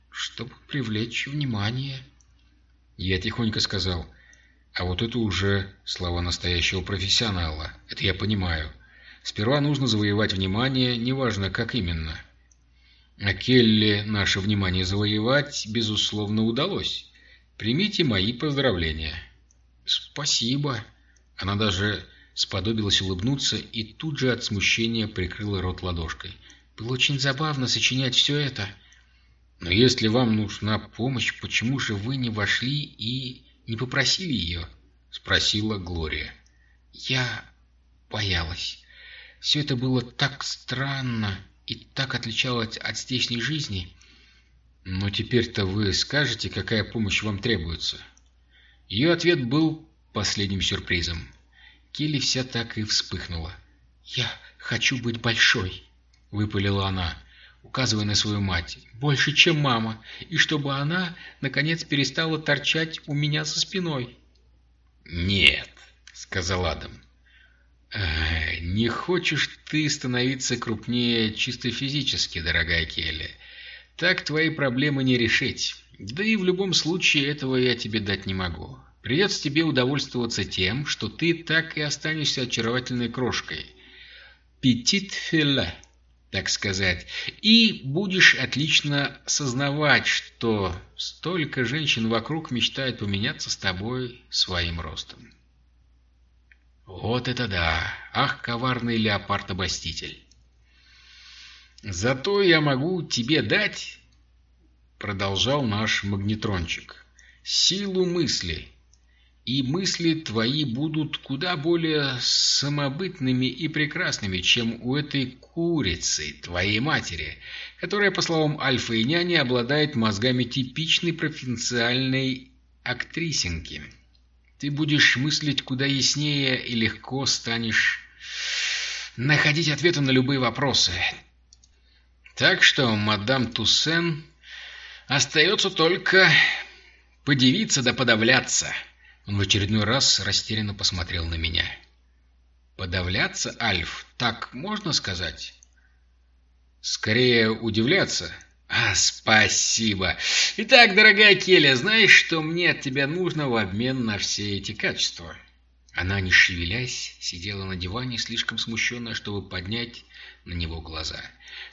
«Чтобы привлечь внимание». Я тихонько сказал, «А вот это уже слова настоящего профессионала. Это я понимаю. Сперва нужно завоевать внимание, неважно, как именно». А Келли наше внимание завоевать, безусловно, удалось. Примите мои поздравления. Спасибо. Она даже сподобилась улыбнуться и тут же от смущения прикрыла рот ладошкой. Было очень забавно сочинять все это. Но если вам нужна помощь, почему же вы не вошли и не попросили ее? Спросила Глория. Я боялась. Все это было так странно и так отличалось от здешней жизни. Но теперь-то вы скажете, какая помощь вам требуется. Ее ответ был последним сюрпризом. Келли вся так и вспыхнула. «Я хочу быть большой», — выпалила она, указывая на свою мать. «Больше, чем мама, и чтобы она, наконец, перестала торчать у меня за спиной». «Нет», — сказал Адам. «Э, «Не хочешь ты становиться крупнее чисто физически, дорогая Келли. Так твои проблемы не решить. Да и в любом случае этого я тебе дать не могу. Придется тебе удовольствоваться тем, что ты так и останешься очаровательной крошкой. Петит филе, так сказать. И будешь отлично сознавать, что столько женщин вокруг мечтают поменяться с тобой своим ростом. Вот это да! Ах, коварный леопард-обоститель! Зато я могу тебе дать, продолжал наш магнетрончик, силу мысли и мысли твои будут куда более самобытными и прекрасными, чем у этой курицы, твоей матери, которая, по словам Альфа и Няни, обладает мозгами типичной провинциальной актрисенки. Ты будешь мыслить куда яснее и легко станешь находить ответы на любые вопросы. Так что, мадам Туссен, остается только подивиться да подавляться». Он в очередной раз растерянно посмотрел на меня. «Подавляться, Альф, так можно сказать?» «Скорее удивляться». «А, спасибо. Итак, дорогая Келли, знаешь, что мне от тебя нужно в обмен на все эти качества?» Она, не шевелясь, сидела на диване, слишком смущенная, чтобы поднять на него глаза.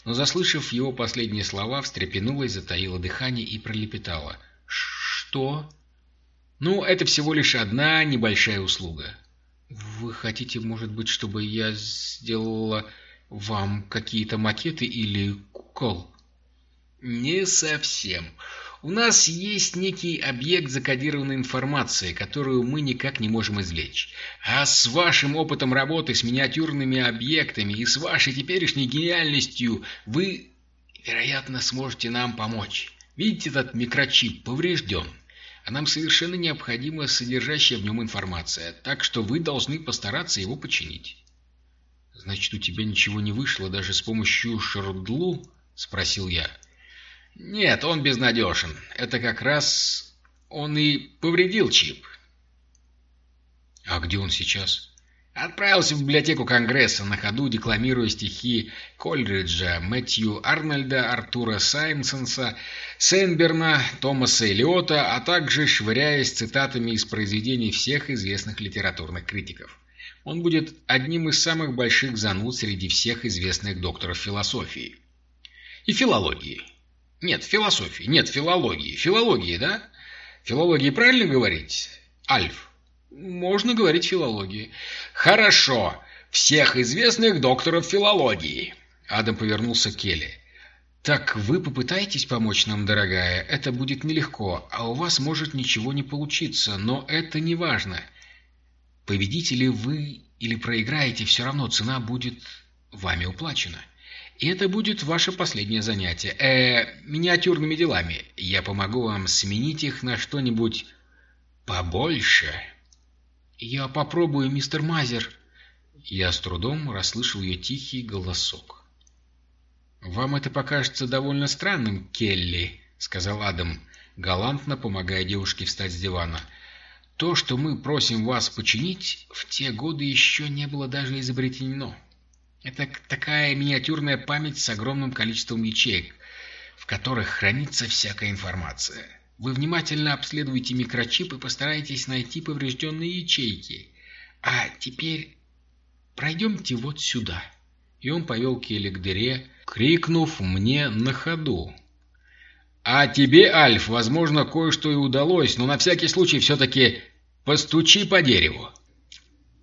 Но, заслышав его последние слова, встрепенулась, затаила дыхание и пролепетала. «Что?» Ну, это всего лишь одна небольшая услуга. Вы хотите, может быть, чтобы я сделала вам какие-то макеты или кукол? Не совсем. У нас есть некий объект закодированной информации, которую мы никак не можем извлечь. А с вашим опытом работы с миниатюрными объектами и с вашей теперешней гениальностью вы, вероятно, сможете нам помочь. Видите, этот микрочип поврежден а нам совершенно необходима содержащая в нем информация, так что вы должны постараться его починить. «Значит, у тебя ничего не вышло даже с помощью Шардлу?» — спросил я. «Нет, он безнадежен. Это как раз он и повредил чип». «А где он сейчас?» Отправился в библиотеку Конгресса, на ходу декламируя стихи Кольриджа, Мэтью Арнольда, Артура Саймсонса, Сенберна, Томаса Элиота, а также швыряясь цитатами из произведений всех известных литературных критиков. Он будет одним из самых больших зануд среди всех известных докторов философии. И филологии. Нет, философии. Нет, филологии. Филологии, да? Филологии правильно говорить? Альф. Можно говорить филологии. Хорошо. Всех известных докторов филологии. Адам повернулся к Келли. «Так вы попытаетесь помочь нам, дорогая? Это будет нелегко, а у вас может ничего не получиться, но это не важно. Победите ли вы или проиграете, все равно цена будет вами уплачена. И это будет ваше последнее занятие. Э, миниатюрными делами. Я помогу вам сменить их на что-нибудь побольше». «Я попробую, мистер Мазер». Я с трудом расслышал ее тихий голосок. «Вам это покажется довольно странным, Келли», — сказал Адам, галантно помогая девушке встать с дивана. «То, что мы просим вас починить, в те годы еще не было даже изобретено. Это такая миниатюрная память с огромным количеством ячеек, в которых хранится всякая информация. Вы внимательно обследуете микрочип и постараетесь найти поврежденные ячейки. А теперь пройдемте вот сюда». И он повел Келли к дыре, крикнув мне на ходу. «А тебе, Альф, возможно, кое-что и удалось, но на всякий случай все-таки постучи по дереву».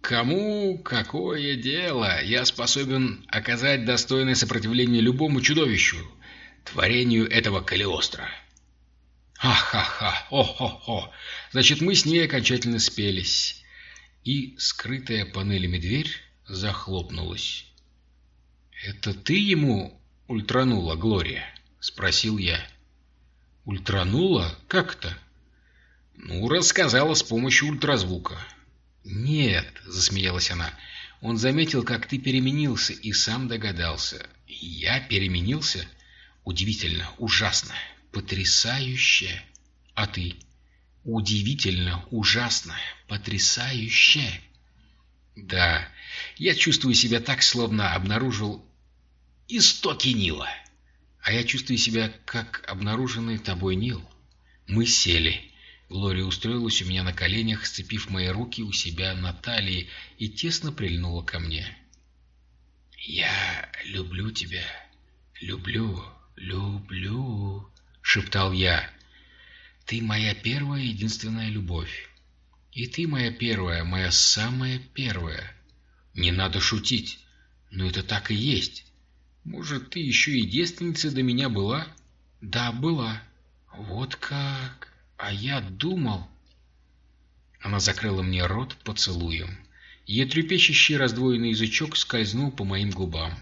«Кому какое дело? Я способен оказать достойное сопротивление любому чудовищу, творению этого Калиостро». «Ха-ха-ха! О-хо-хо! Значит, мы с ней окончательно спелись». И скрытая панелями дверь захлопнулась. «Это ты ему ультранула, Глория?» — спросил я. «Ультранула? Как то «Ну, рассказала с помощью ультразвука». «Нет», — засмеялась она, — «он заметил, как ты переменился, и сам догадался». «Я переменился? Удивительно, ужасно, потрясающе. А ты?» «Удивительно, ужасно, потрясающе». «Да, я чувствую себя так, словно обнаружил истоки Нила. А я чувствую себя, как обнаруженный тобой Нил. Мы сели. Глория устроилась у меня на коленях, сцепив мои руки у себя на талии и тесно прильнула ко мне. «Я люблю тебя. Люблю, люблю», — шептал я. «Ты моя первая единственная любовь. И ты моя первая, моя самая первая. Не надо шутить, но это так и есть. Может, ты еще и девственницей до меня была? Да, была. Вот как. А я думал... Она закрыла мне рот поцелуем. Ее трепещущий раздвоенный язычок скользнул по моим губам.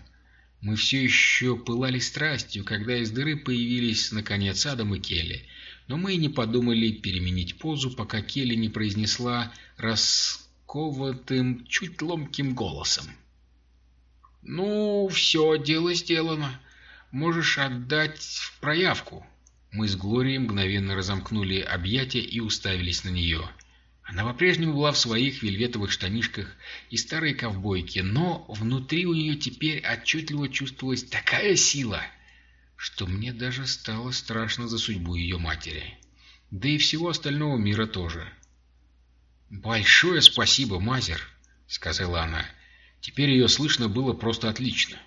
Мы все еще пылали страстью, когда из дыры появились, наконец, Адам и Келли. Но мы и не подумали переменить позу, пока Келли не произнесла расковатым, чуть ломким голосом. «Ну, все, дело сделано. Можешь отдать в проявку». Мы с Глорией мгновенно разомкнули объятия и уставились на нее. Она по-прежнему была в своих вельветовых штанишках и старой ковбойке, но внутри у нее теперь отчетливо чувствовалась такая сила, что мне даже стало страшно за судьбу ее матери. Да и всего остального мира тоже. «Большое спасибо, Мазер», — сказала она. Теперь ее слышно было просто отлично.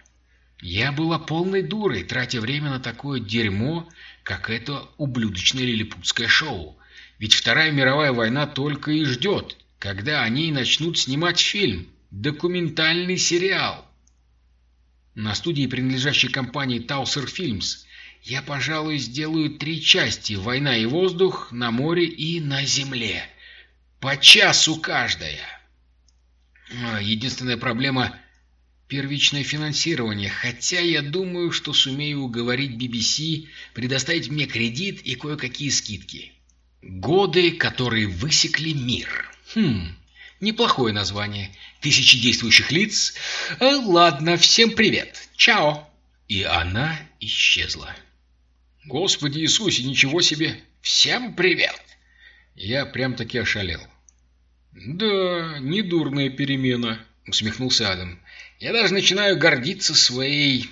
Я была полной дурой, тратя время на такое дерьмо, как это ублюдочное лилипутское шоу. Ведь Вторая мировая война только и ждет, когда они начнут снимать фильм, документальный сериал. На студии, принадлежащей компании Таусер Films, я, пожалуй, сделаю три части «Война и воздух», «На море» и «На земле». По часу каждая. Единственная проблема – первичное финансирование, хотя я думаю, что сумею уговорить BBC предоставить мне кредит и кое-какие скидки. Годы, которые высекли мир. Хм, неплохое название. Тысячи действующих лиц. А, ладно, всем привет. Чао. И она исчезла. Господи Иисусе, ничего себе. Всем привет. Я прям-таки ошалел. «Да, недурная перемена», — усмехнулся Адам. «Я даже начинаю гордиться своей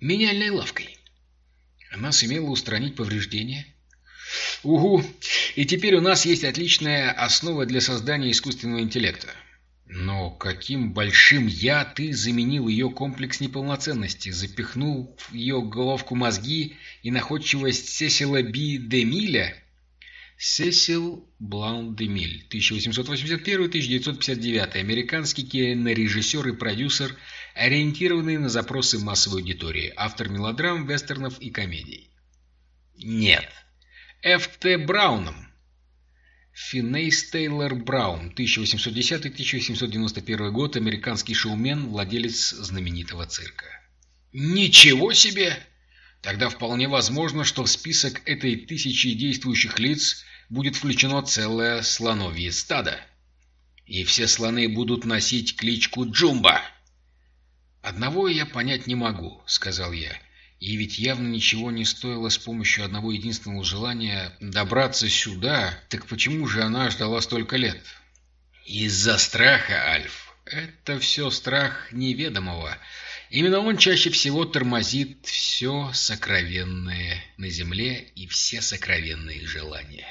меняльной лавкой». Она сумела устранить повреждения. «Угу! И теперь у нас есть отличная основа для создания искусственного интеллекта. Но каким большим «я» ты заменил ее комплекс неполноценности, запихнул в ее головку мозги и находчивость Сесила Би Демиля Сесил Блаундемиль, 1881-1959, американский кинорежиссер и продюсер, ориентированный на запросы массовой аудитории, автор мелодрам, вестернов и комедий. Нет. Ф.Т. Брауном. Финейс Тейлор Браун, 1810-1891 год, американский шоумен, владелец знаменитого цирка. Ничего себе! Тогда вполне возможно, что в список этой тысячи действующих лиц будет включено целое слоновье стадо. И все слоны будут носить кличку Джумба. «Одного я понять не могу», — сказал я. И ведь явно ничего не стоило с помощью одного единственного желания добраться сюда, так почему же она ждала столько лет? Из-за страха, Альф. Это все страх неведомого. Именно он чаще всего тормозит все сокровенное на земле и все сокровенные желания.